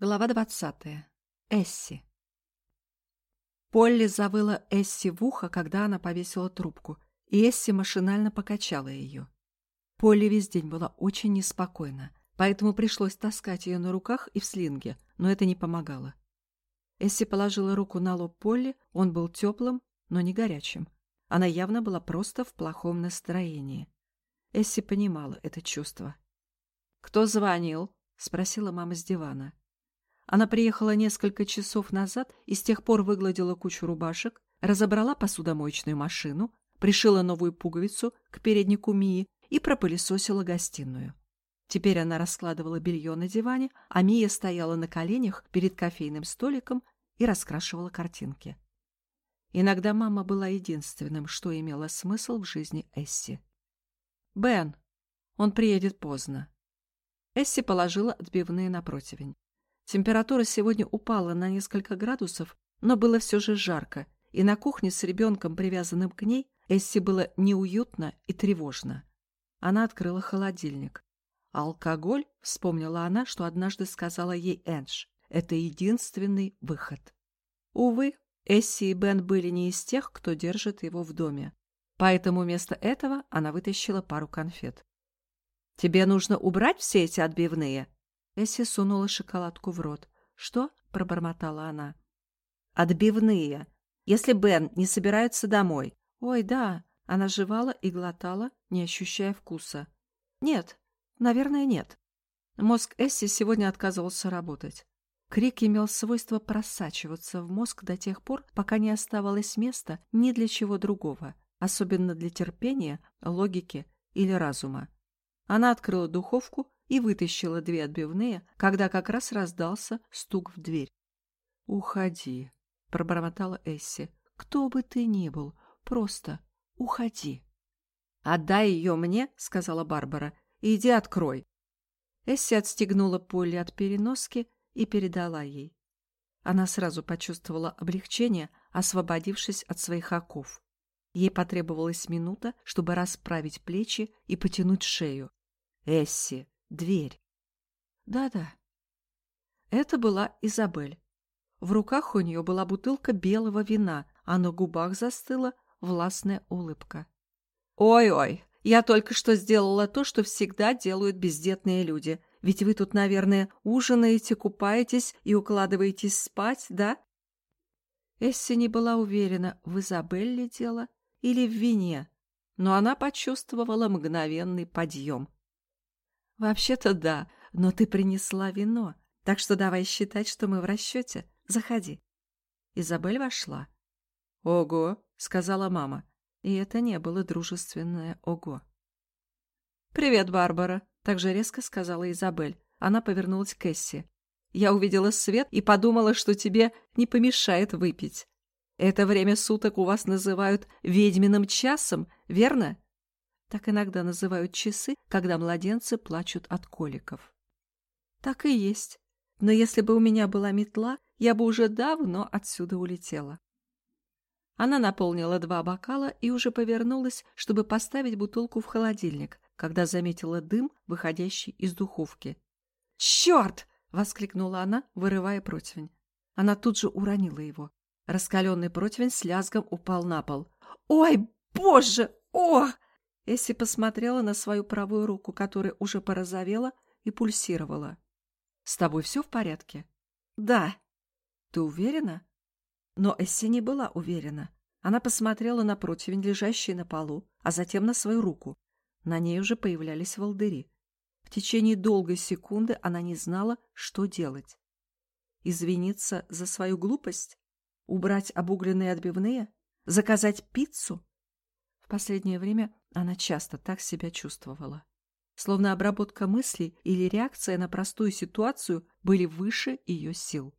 Глава двадцатая. Эсси. Полли завыла Эсси в ухо, когда она повесила трубку, и Эсси машинально покачала ее. Полли весь день была очень неспокойна, поэтому пришлось таскать ее на руках и в слинге, но это не помогало. Эсси положила руку на лоб Полли, он был теплым, но не горячим. Она явно была просто в плохом настроении. Эсси понимала это чувство. «Кто звонил?» — спросила мама с дивана. Она приехала несколько часов назад и с тех пор выгладила кучу рубашек, разобрала посудомоечную машину, пришила новую пуговицу к переднику Мии и пропылесосила гостиную. Теперь она раскладывала белье на диване, а Мия стояла на коленях перед кофейным столиком и раскрашивала картинки. Иногда мама была единственным, что имело смысл в жизни Эсси. «Бен, он приедет поздно». Эсси положила отбивные на противень. Температура сегодня упала на несколько градусов, но было все же жарко, и на кухне с ребенком, привязанным к ней, Эсси было неуютно и тревожно. Она открыла холодильник. алкоголь, вспомнила она, что однажды сказала ей Эндж, это единственный выход. Увы, Эсси и Бен были не из тех, кто держит его в доме. Поэтому вместо этого она вытащила пару конфет. «Тебе нужно убрать все эти отбивные?» Эсси сунула шоколадку в рот. «Что?» — пробормотала она. «Отбивные. Если Бен не собирается домой». «Ой, да». Она жевала и глотала, не ощущая вкуса. «Нет. Наверное, нет». Мозг Эсси сегодня отказывался работать. Крик имел свойство просачиваться в мозг до тех пор, пока не оставалось места ни для чего другого, особенно для терпения, логики или разума. Она открыла духовку и вытащила две отбивные, когда как раз раздался стук в дверь. «Уходи», — пробормотала Эсси. «Кто бы ты ни был, просто уходи». «Отдай ее мне», — сказала Барбара, — «и иди открой». Эсси отстегнула Полли от переноски и передала ей. Она сразу почувствовала облегчение, освободившись от своих оков. Ей потребовалась минута, чтобы расправить плечи и потянуть шею. «Эсси, дверь!» «Да-да». Это была Изабель. В руках у нее была бутылка белого вина, а на губах застыла властная улыбка. «Ой-ой, я только что сделала то, что всегда делают бездетные люди. Ведь вы тут, наверное, ужинаете, купаетесь и укладываетесь спать, да?» Эсси не была уверена, в Изабель ли дело или в вине, но она почувствовала мгновенный подъем. «Вообще-то да, но ты принесла вино, так что давай считать, что мы в расчете. Заходи». Изабель вошла. «Ого!» — сказала мама. И это не было дружественное «ого». «Привет, Барбара!» — также резко сказала Изабель. Она повернулась к Эсси. «Я увидела свет и подумала, что тебе не помешает выпить. Это время суток у вас называют ведьминым часом, верно? Так иногда называют часы, когда младенцы плачут от коликов. Так и есть. Но если бы у меня была метла, я бы уже давно отсюда улетела. Она наполнила два бокала и уже повернулась, чтобы поставить бутылку в холодильник, когда заметила дым, выходящий из духовки. «Черт!» — воскликнула она, вырывая противень. Она тут же уронила его. Раскаленный противень с лязгом упал на пол. «Ой, боже! О!» Эсси посмотрела на свою правую руку, которая уже порозовела и пульсировала. «С тобой все в порядке?» «Да». «Ты уверена?» Но Эсси не была уверена. Она посмотрела на противень, лежащий на полу, а затем на свою руку. На ней уже появлялись волдыри. В течение долгой секунды она не знала, что делать. Извиниться за свою глупость? Убрать обугленные отбивные? Заказать пиццу? Последнее время она часто так себя чувствовала. Словно обработка мыслей или реакция на простую ситуацию были выше ее сил.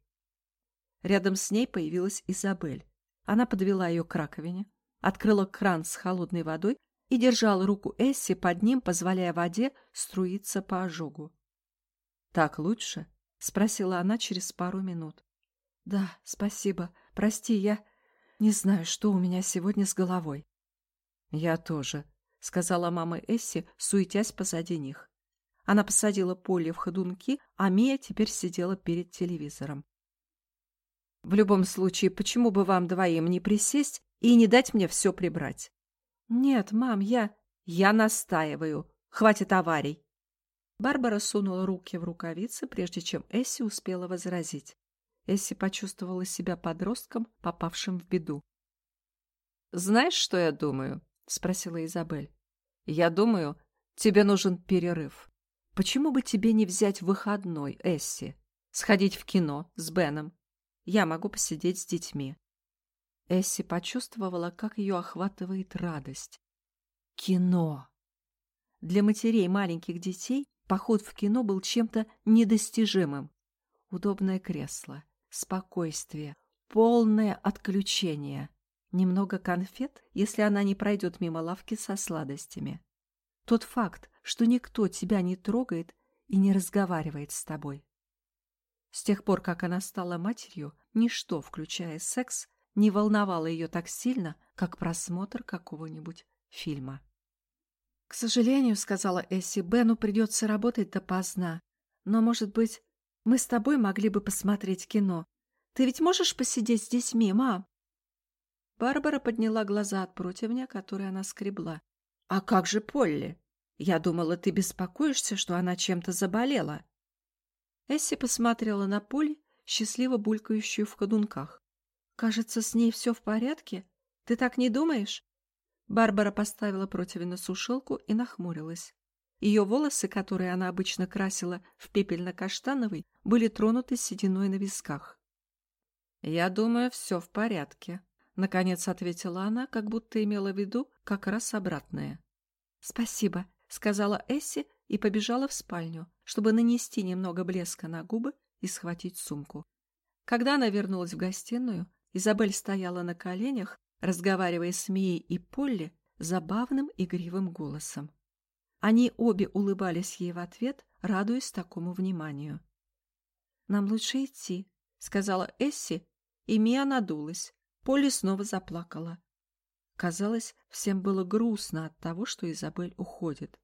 Рядом с ней появилась Изабель. Она подвела ее к раковине, открыла кран с холодной водой и держала руку Эсси под ним, позволяя воде струиться по ожогу. «Так лучше?» — спросила она через пару минут. «Да, спасибо. Прости, я не знаю, что у меня сегодня с головой». «Я тоже», — сказала мама Эсси, суетясь позади них. Она посадила Полли в ходунки, а Мия теперь сидела перед телевизором. «В любом случае, почему бы вам двоим не присесть и не дать мне все прибрать?» «Нет, мам, я...» «Я настаиваю. Хватит аварий!» Барбара сунула руки в рукавицы, прежде чем Эсси успела возразить. Эсси почувствовала себя подростком, попавшим в беду. «Знаешь, что я думаю?» — спросила Изабель. «Я думаю, тебе нужен перерыв. Почему бы тебе не взять выходной, Эсси? Сходить в кино с Беном? Я могу посидеть с детьми». Эсси почувствовала, как ее охватывает радость. Кино! Для матерей маленьких детей поход в кино был чем-то недостижимым. Удобное кресло, спокойствие, полное отключение. Немного конфет, если она не пройдет мимо лавки со сладостями. Тот факт, что никто тебя не трогает и не разговаривает с тобой. С тех пор, как она стала матерью, ничто, включая секс, не волновало ее так сильно, как просмотр какого-нибудь фильма. «К сожалению, — сказала Эсси, — Бену придется работать допоздна. Но, может быть, мы с тобой могли бы посмотреть кино. Ты ведь можешь посидеть с детьми, мам?» Барбара подняла глаза от противня, который она скребла. «А как же Полли? Я думала, ты беспокоишься, что она чем-то заболела». Эсси посмотрела на Полли, счастливо булькающую в ходунках. «Кажется, с ней все в порядке. Ты так не думаешь?» Барбара поставила противень на сушилку и нахмурилась. Ее волосы, которые она обычно красила в пепельно-каштановый, были тронуты сединой на висках. «Я думаю, все в порядке», — наконец ответила она, как будто имела в виду как раз обратное. «Спасибо», — сказала Эсси и побежала в спальню, чтобы нанести немного блеска на губы и схватить сумку. Когда она вернулась в гостиную, Изабель стояла на коленях разговаривая с Мией и Полли забавным игривым голосом. Они обе улыбались ей в ответ, радуясь такому вниманию. «Нам лучше идти», — сказала Эсси, и Мия надулась. Полли снова заплакала. Казалось, всем было грустно от того, что Изабель уходит.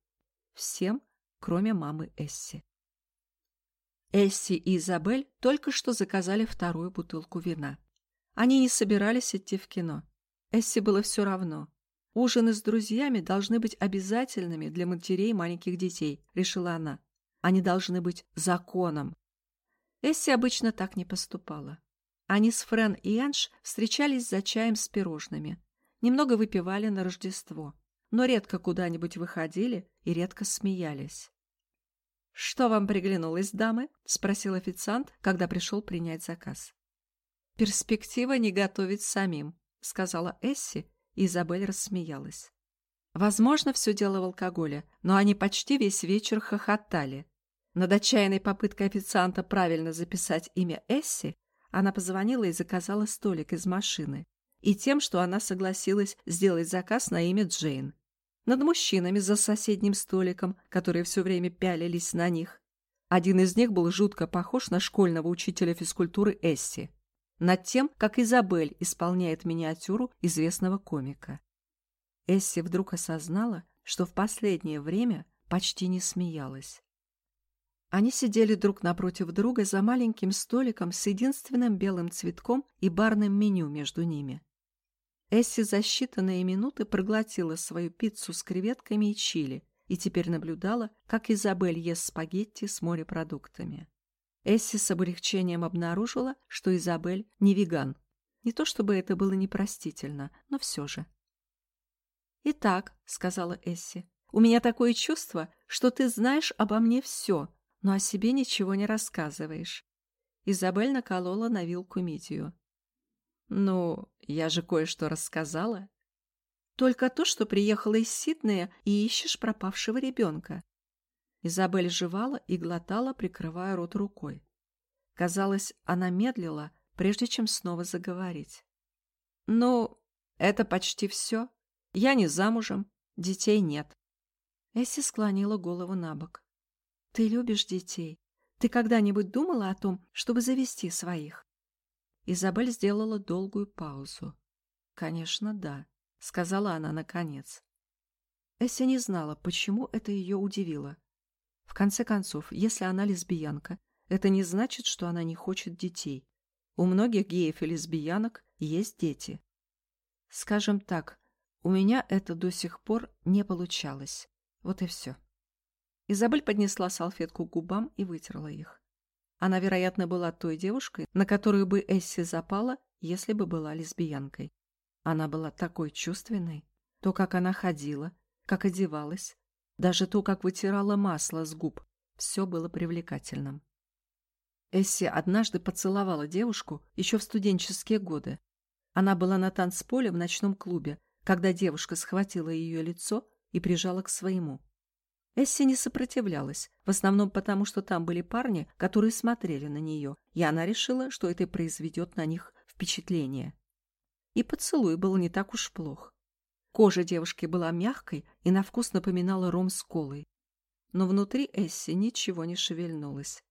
Всем, кроме мамы Эсси. Эсси и Изабель только что заказали вторую бутылку вина. Они не собирались идти в кино. Эсси было все равно. Ужины с друзьями должны быть обязательными для матерей маленьких детей, решила она. Они должны быть законом. Эсси обычно так не поступала. Они с Френ и Энж встречались за чаем с пирожными. Немного выпивали на Рождество, но редко куда-нибудь выходили и редко смеялись. «Что вам приглянулось, дамы?» — спросил официант, когда пришел принять заказ. «Перспектива не готовить самим», — сказала Эсси, и Изабель рассмеялась. Возможно, все дело в алкоголе, но они почти весь вечер хохотали. Над отчаянной попыткой официанта правильно записать имя Эсси, она позвонила и заказала столик из машины. И тем, что она согласилась сделать заказ на имя Джейн. Над мужчинами за соседним столиком, которые все время пялились на них. Один из них был жутко похож на школьного учителя физкультуры Эсси над тем, как Изабель исполняет миниатюру известного комика. Эсси вдруг осознала, что в последнее время почти не смеялась. Они сидели друг напротив друга за маленьким столиком с единственным белым цветком и барным меню между ними. Эсси за считанные минуты проглотила свою пиццу с креветками и чили и теперь наблюдала, как Изабель ест спагетти с морепродуктами. Эсси с облегчением обнаружила, что Изабель не веган. Не то чтобы это было непростительно, но все же. «Итак», — сказала Эсси, — «у меня такое чувство, что ты знаешь обо мне все, но о себе ничего не рассказываешь». Изабель наколола на вилку мидию. «Ну, я же кое-что рассказала». «Только то, что приехала из Сиднея и ищешь пропавшего ребенка. Изабель жевала и глотала, прикрывая рот рукой. Казалось, она медлила, прежде чем снова заговорить. «Ну, это почти все. Я не замужем, детей нет». Эсси склонила голову на бок. «Ты любишь детей? Ты когда-нибудь думала о том, чтобы завести своих?» Изабель сделала долгую паузу. «Конечно, да», — сказала она наконец. Эсси не знала, почему это ее удивило. В конце концов, если она лесбиянка, это не значит, что она не хочет детей. У многих геев и лесбиянок есть дети. Скажем так, у меня это до сих пор не получалось. Вот и все. Изабель поднесла салфетку к губам и вытерла их. Она, вероятно, была той девушкой, на которую бы Эсси запала, если бы была лесбиянкой. Она была такой чувственной. То, как она ходила, как одевалась, даже то, как вытирала масло с губ, все было привлекательным. Эсси однажды поцеловала девушку еще в студенческие годы. Она была на танцполе в ночном клубе, когда девушка схватила ее лицо и прижала к своему. Эсси не сопротивлялась, в основном потому, что там были парни, которые смотрели на нее, и она решила, что это произведет на них впечатление. И поцелуй был не так уж плох. Кожа девушки была мягкой и на вкус напоминала ром с колой. Но внутри Эсси ничего не шевельнулось.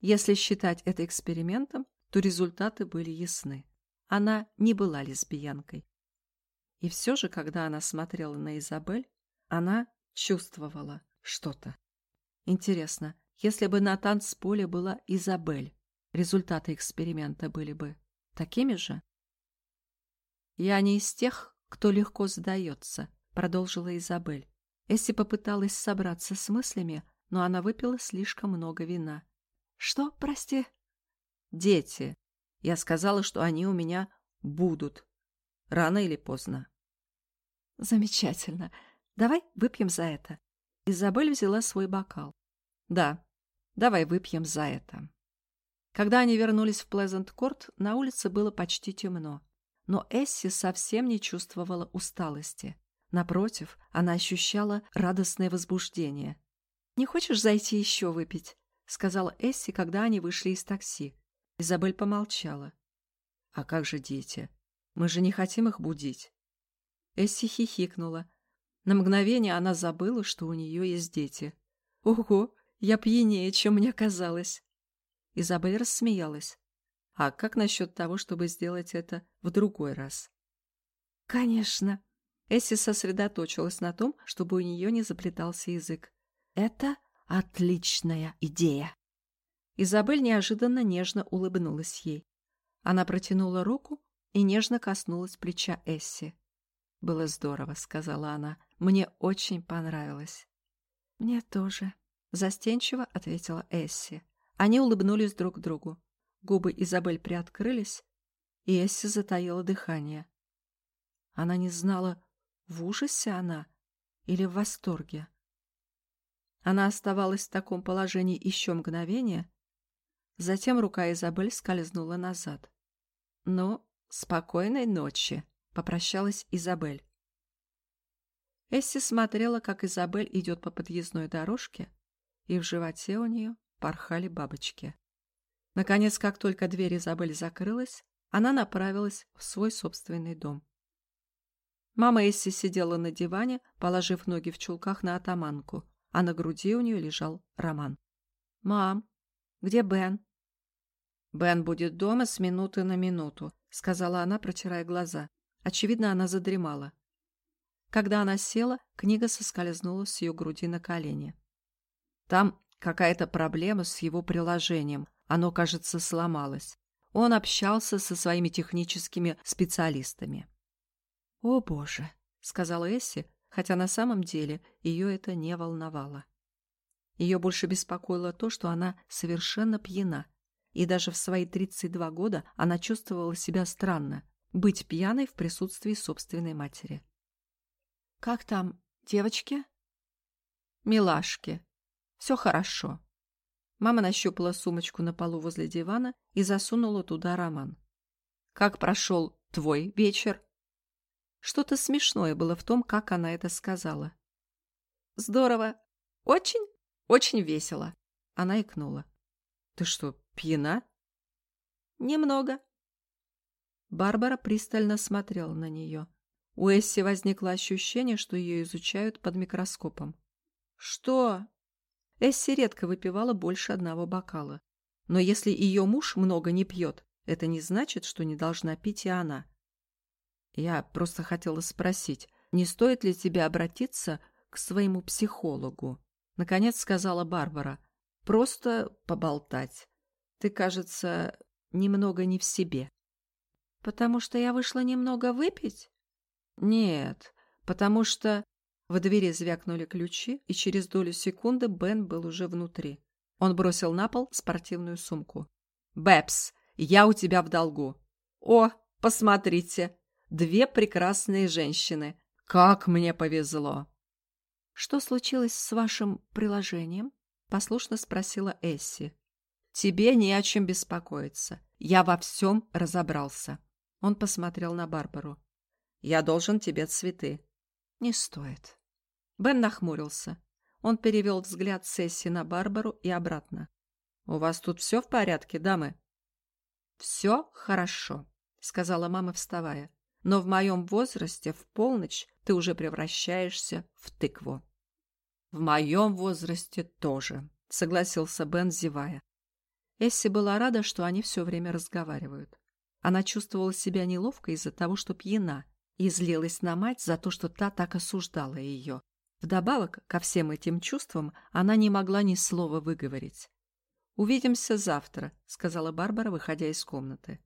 Если считать это экспериментом, то результаты были ясны. Она не была лесбиянкой. И все же, когда она смотрела на Изабель, она чувствовала что-то. Интересно, если бы на танцполе была Изабель, результаты эксперимента были бы такими же? «Я не из тех, кто легко сдается», — продолжила Изабель. Эсси попыталась собраться с мыслями, но она выпила слишком много вина. «Что, прости?» «Дети. Я сказала, что они у меня будут. Рано или поздно». «Замечательно. Давай выпьем за это». Изабель взяла свой бокал. «Да, давай выпьем за это». Когда они вернулись в Плезант-Корт, на улице было почти темно. Но Эсси совсем не чувствовала усталости. Напротив, она ощущала радостное возбуждение. «Не хочешь зайти еще выпить?» — сказала Эсси, когда они вышли из такси. Изабель помолчала. «А как же дети? Мы же не хотим их будить». Эсси хихикнула. На мгновение она забыла, что у нее есть дети. «Ого, я пьянее, чем мне казалось!» Изабель рассмеялась. А как насчет того, чтобы сделать это в другой раз? Конечно. Эсси сосредоточилась на том, чтобы у нее не заплетался язык. Это отличная идея. Изабель неожиданно нежно улыбнулась ей. Она протянула руку и нежно коснулась плеча Эсси. «Было здорово», — сказала она. «Мне очень понравилось». «Мне тоже», — застенчиво ответила Эсси. Они улыбнулись друг другу. Губы Изабель приоткрылись, и Эсси затаила дыхание. Она не знала, в ужасе она или в восторге. Она оставалась в таком положении еще мгновение, затем рука Изабель скользнула назад. «Ну, спокойной ночи», — попрощалась Изабель. Эсси смотрела, как Изабель идет по подъездной дорожке, и в животе у нее порхали бабочки. Наконец, как только дверь Изабель закрылась, она направилась в свой собственный дом. Мама Эсси сидела на диване, положив ноги в чулках на атаманку, а на груди у нее лежал Роман. «Мам, где Бен?» «Бен будет дома с минуты на минуту», — сказала она, протирая глаза. Очевидно, она задремала. Когда она села, книга соскользнула с ее груди на колени. «Там какая-то проблема с его приложением», оно, кажется, сломалось. Он общался со своими техническими специалистами. «О, Боже!» — сказала Эсси, хотя на самом деле ее это не волновало. Ее больше беспокоило то, что она совершенно пьяна, и даже в свои 32 года она чувствовала себя странно, быть пьяной в присутствии собственной матери. «Как там, девочки?» «Милашки. Все хорошо. Мама нащупала сумочку на полу возле дивана и засунула туда роман. «Как прошел твой вечер?» Что-то смешное было в том, как она это сказала. «Здорово. Очень, очень весело». Она икнула. «Ты что, пьяна?» «Немного». Барбара пристально смотрела на нее. У Эсси возникло ощущение, что ее изучают под микроскопом. «Что?» Эсси редко выпивала больше одного бокала. Но если ее муж много не пьет, это не значит, что не должна пить и она. Я просто хотела спросить, не стоит ли тебе обратиться к своему психологу? — наконец сказала Барбара. «Просто поболтать. Ты, кажется, немного не в себе». «Потому что я вышла немного выпить?» «Нет, потому что...» В двери звякнули ключи, и через долю секунды Бен был уже внутри. Он бросил на пол спортивную сумку. «Бэпс, я у тебя в долгу!» «О, посмотрите! Две прекрасные женщины! Как мне повезло!» «Что случилось с вашим приложением?» — послушно спросила Эсси. «Тебе не о чем беспокоиться. Я во всем разобрался». Он посмотрел на Барбару. «Я должен тебе цветы». «Не стоит». Бен нахмурился. Он перевел взгляд Сесси на Барбару и обратно. «У вас тут все в порядке, дамы?» «Все хорошо», — сказала мама, вставая. «Но в моем возрасте в полночь ты уже превращаешься в тыкву». «В моем возрасте тоже», — согласился Бен, зевая. Эсси была рада, что они все время разговаривают. Она чувствовала себя неловко из-за того, что пьяна, и злилась на мать за то, что та так осуждала ее. Вдобавок ко всем этим чувствам она не могла ни слова выговорить. «Увидимся завтра», — сказала Барбара, выходя из комнаты.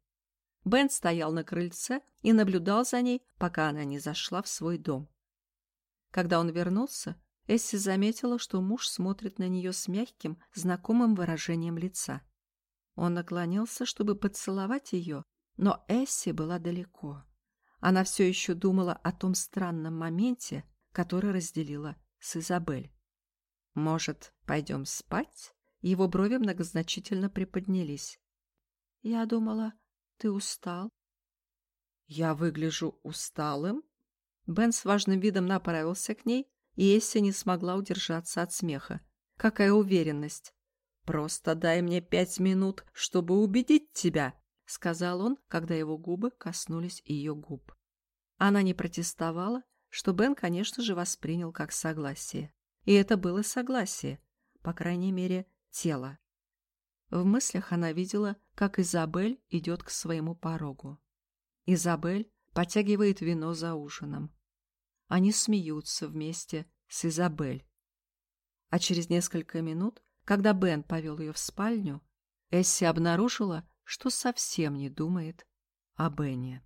Бен стоял на крыльце и наблюдал за ней, пока она не зашла в свой дом. Когда он вернулся, Эсси заметила, что муж смотрит на нее с мягким, знакомым выражением лица. Он наклонился, чтобы поцеловать ее, но Эсси была далеко. Она все еще думала о том странном моменте, который разделила с Изабель. «Может, пойдем спать?» Его брови многозначительно приподнялись. «Я думала, ты устал». «Я выгляжу усталым?» Бен с важным видом направился к ней, и Эсси не смогла удержаться от смеха. «Какая уверенность!» «Просто дай мне пять минут, чтобы убедить тебя», — сказал он, когда его губы коснулись ее губ. Она не протестовала, что Бен, конечно же, воспринял как согласие. И это было согласие, по крайней мере, тело. В мыслях она видела, как Изабель идет к своему порогу. Изабель потягивает вино за ужином. Они смеются вместе с Изабель. А через несколько минут, когда Бен повел ее в спальню, Эсси обнаружила, что совсем не думает о Бене.